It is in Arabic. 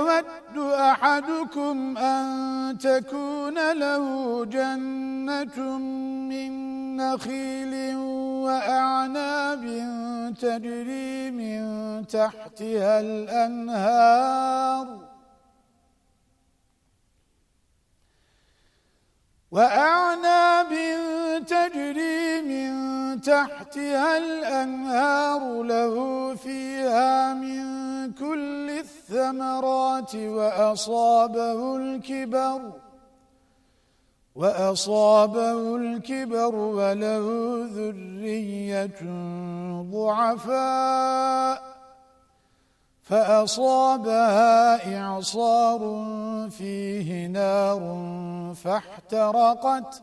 أيود أحدكم أن تكون له جنة من نخيل وأعناب تجري من تحتها الأنهار وأعناب تجري من تحتها الأنهار له فيها من كل الثمرات وأصابه الكبر وأصابه الكبر وله ذرية ضعفاء فأصابها إعصار فيه نار فاحترقت.